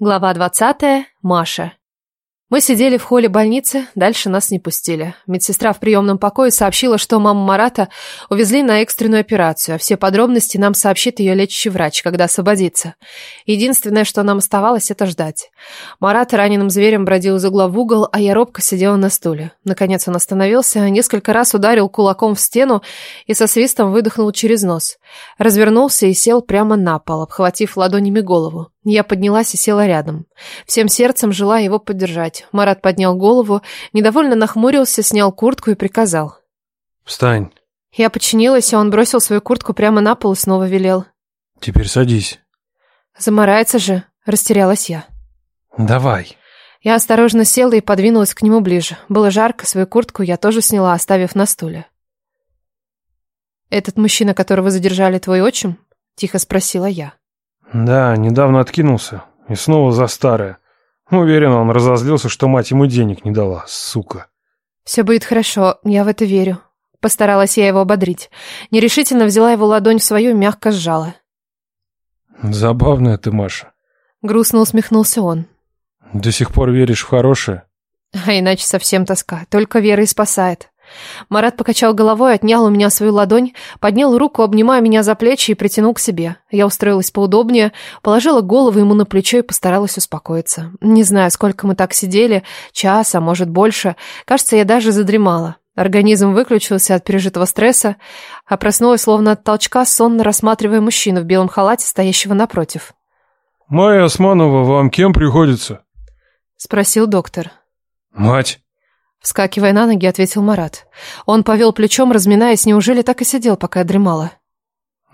Глава 20. Маша. Мы сидели в холле больницы, дальше нас не пустили. Медсестра в приемном покое сообщила, что маму Марата увезли на экстренную операцию, а все подробности нам сообщит ее лечащий врач, когда освободится. Единственное, что нам оставалось, это ждать. Марат раненым зверем бродил из угла в угол, а я робко сидела на стуле. Наконец он остановился, несколько раз ударил кулаком в стену и со свистом выдохнул через нос. Развернулся и сел прямо на пол, обхватив ладонями голову. Я поднялась и села рядом. Всем сердцем желая его поддержать. Марат поднял голову, недовольно нахмурился, снял куртку и приказал. «Встань. Я подчинилась, а он бросил свою куртку прямо на пол и снова велел. Теперь садись. Замарается же, растерялась я. Давай». Я осторожно села и подвинулась к нему ближе. Было жарко, свою куртку я тоже сняла, оставив на стуле. «Этот мужчина, которого задержали твой отчим?» – тихо спросила я. Да, недавно откинулся. И снова за старое. Уверен, он разозлился, что мать ему денег не дала, сука. Все будет хорошо, я в это верю. Постаралась я его ободрить. Нерешительно взяла его ладонь в свою и мягко сжала. Забавная ты, Маша. Грустно усмехнулся он. До сих пор веришь в хорошее? А иначе совсем тоска. Только вера и спасает. Марат покачал головой, отнял у меня свою ладонь, поднял руку, обнимая меня за плечи и притянул к себе. Я устроилась поудобнее, положила голову ему на плечо и постаралась успокоиться. Не знаю, сколько мы так сидели, час, а может больше. Кажется, я даже задремала. Организм выключился от пережитого стресса, а проснулась словно от толчка, сонно рассматривая мужчину в белом халате, стоящего напротив. «Майя Османова вам кем приходится?» — спросил доктор. «Мать». Вскакивая на ноги, ответил Марат. Он повел плечом, разминаясь, неужели так и сидел, пока я дремала?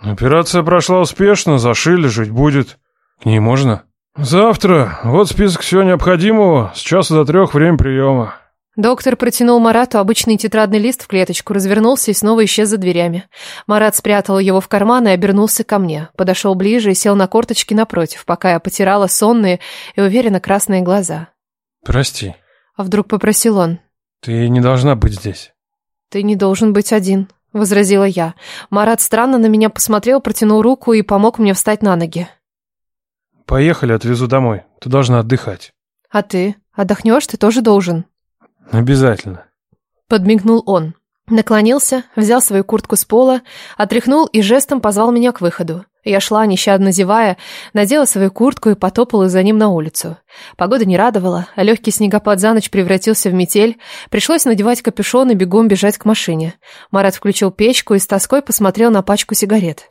Операция прошла успешно, зашили, жить будет. К ней можно? Завтра. Вот список всего необходимого. С часа до трех время приема. Доктор протянул Марату обычный тетрадный лист в клеточку, развернулся и снова исчез за дверями. Марат спрятал его в карман и обернулся ко мне. Подошел ближе и сел на корточки напротив, пока я потирала сонные и уверенно красные глаза. «Прости», — вдруг попросил он. «Ты не должна быть здесь». «Ты не должен быть один», — возразила я. Марат странно на меня посмотрел, протянул руку и помог мне встать на ноги. «Поехали, отвезу домой. Ты должна отдыхать». «А ты? Отдохнешь? Ты тоже должен». «Обязательно». Подмигнул он. Наклонился, взял свою куртку с пола, отряхнул и жестом позвал меня к выходу. Я шла, нещадно зевая, надела свою куртку и потопала за ним на улицу. Погода не радовала, а легкий снегопад за ночь превратился в метель. Пришлось надевать капюшон и бегом бежать к машине. Марат включил печку и с тоской посмотрел на пачку сигарет.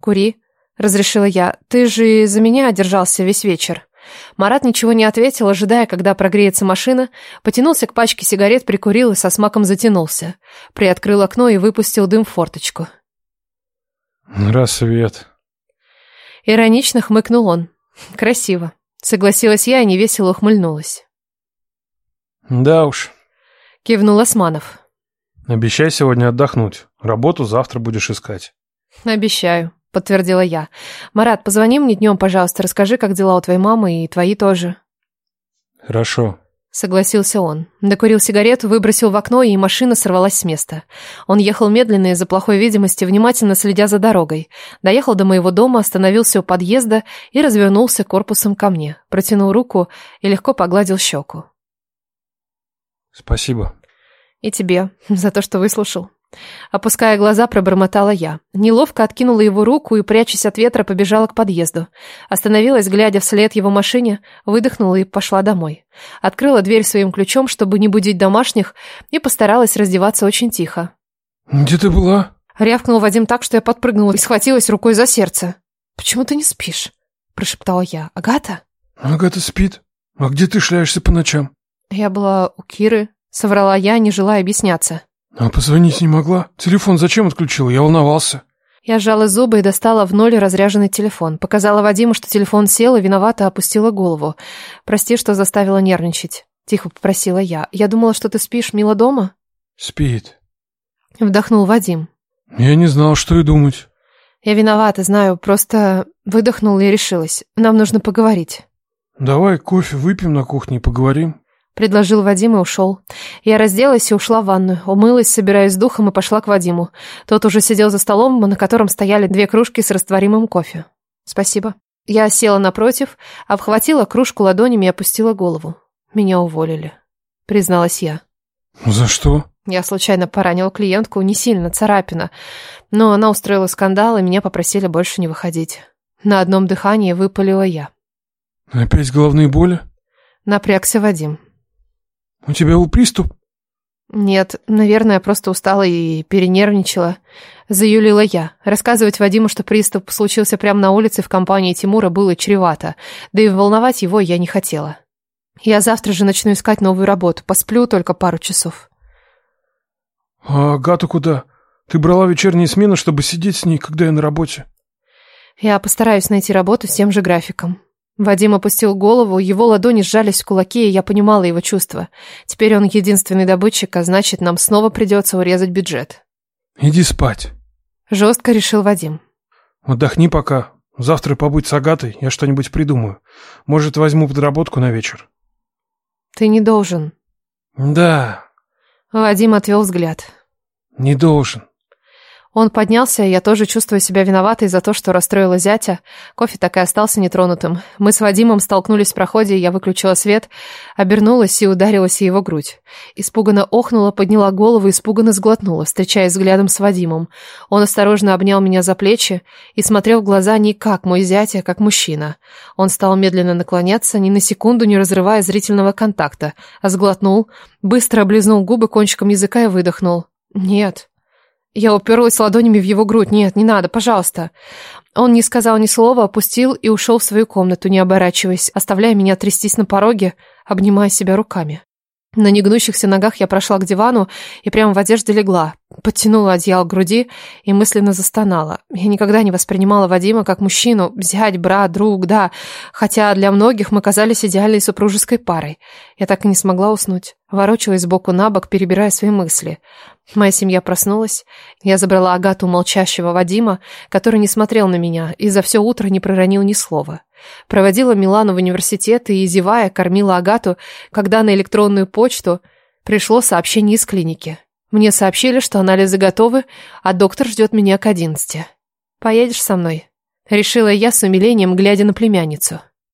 «Кури», — разрешила я, — «ты же за меня держался весь вечер». Марат ничего не ответил, ожидая, когда прогреется машина, потянулся к пачке сигарет, прикурил и со смаком затянулся. Приоткрыл окно и выпустил дым в форточку. «Рассвет», Иронично хмыкнул он. Красиво. Согласилась я и невесело ухмыльнулась. Да уж. Кивнул Османов. Обещай сегодня отдохнуть. Работу завтра будешь искать. Обещаю, подтвердила я. Марат, позвони мне днем, пожалуйста, расскажи, как дела у твоей мамы и твои тоже. Хорошо. Согласился он. Докурил сигарету, выбросил в окно, и машина сорвалась с места. Он ехал медленно из-за плохой видимости, внимательно следя за дорогой. Доехал до моего дома, остановился у подъезда и развернулся корпусом ко мне. Протянул руку и легко погладил щеку. «Спасибо». «И тебе за то, что выслушал». Опуская глаза, пробормотала я. Неловко откинула его руку и, прячась от ветра, побежала к подъезду. Остановилась, глядя вслед его машине, выдохнула и пошла домой. Открыла дверь своим ключом, чтобы не будить домашних, и постаралась раздеваться очень тихо. «Где ты была?» Рявкнул Вадим так, что я подпрыгнула и схватилась рукой за сердце. «Почему ты не спишь?» – прошептала я. «Агата?» «Агата спит. А где ты шляешься по ночам?» «Я была у Киры», – соврала я, не желая объясняться. А позвонить не могла? Телефон зачем отключила? Я волновался. Я сжала зубы и достала в ноль разряженный телефон. Показала Вадиму, что телефон сел и виновато опустила голову. «Прости, что заставила нервничать», — тихо попросила я. «Я думала, что ты спишь, мило дома?» «Спит», — вдохнул Вадим. «Я не знал, что и думать». «Я виновата, знаю, просто выдохнула и решилась. Нам нужно поговорить». «Давай кофе выпьем на кухне и поговорим». Предложил Вадим и ушел. Я разделась и ушла в ванную, умылась, собираясь с духом и пошла к Вадиму. Тот уже сидел за столом, на котором стояли две кружки с растворимым кофе. «Спасибо», Я села напротив, обхватила кружку ладонями и опустила голову. Меня уволили, призналась я. За что? Я случайно поранила клиентку, не сильно, царапина. Но она устроила скандал, и меня попросили больше не выходить. На одном дыхании выпалила я. Опять головные боли? Напрягся Вадим. У тебя был приступ? Нет, наверное, просто устала и перенервничала. Заюлила я. Рассказывать Вадиму, что приступ случился прямо на улице в компании Тимура, было чревато. Да и волновать его я не хотела. Я завтра же начну искать новую работу. Посплю только пару часов. А Агата куда? Ты брала вечерние смены, чтобы сидеть с ней, когда я на работе. Я постараюсь найти работу с тем же графиком. Вадим опустил голову, его ладони сжались в кулаки, и я понимала его чувства. Теперь он единственный добытчик, а значит, нам снова придется урезать бюджет. Иди спать. Жестко решил Вадим. Отдохни пока. Завтра побудь с Агатой, я что-нибудь придумаю. Может, возьму подработку на вечер. Ты не должен. Да. Вадим отвел взгляд. Не должен. Он поднялся, и я тоже чувствую себя виноватой за то, что расстроила зятя. Кофе так и остался нетронутым. Мы с Вадимом столкнулись в проходе, я выключила свет, обернулась и ударилась в его грудь. Испуганно охнула, подняла голову, испуганно сглотнула, встречаясь взглядом с Вадимом. Он осторожно обнял меня за плечи и смотрел в глаза не как мой зять, а как мужчина. Он стал медленно наклоняться, ни на секунду не разрывая зрительного контакта, а сглотнул, быстро облизнул губы кончиком языка и выдохнул. «Нет». Я уперлась ладонями в его грудь. «Нет, не надо, пожалуйста». Он не сказал ни слова, опустил и ушел в свою комнату, не оборачиваясь, оставляя меня трястись на пороге, обнимая себя руками. На негнущихся ногах я прошла к дивану и прямо в одежде легла, подтянула одеяло к груди и мысленно застонала. Я никогда не воспринимала Вадима как мужчину, зять, брат, друг, да, хотя для многих мы казались идеальной супружеской парой. Я так и не смогла уснуть. Ворочалась сбоку на бок, перебирая свои мысли. Моя семья проснулась. Я забрала Агату молчащего Вадима, который не смотрел на меня и за все утро не проронил ни слова. Проводила Милану в университет и, зевая, кормила Агату, когда на электронную почту пришло сообщение из клиники. Мне сообщили, что анализы готовы, а доктор ждет меня к одиннадцати. «Поедешь со мной?» Решила я с умилением, глядя на племянницу.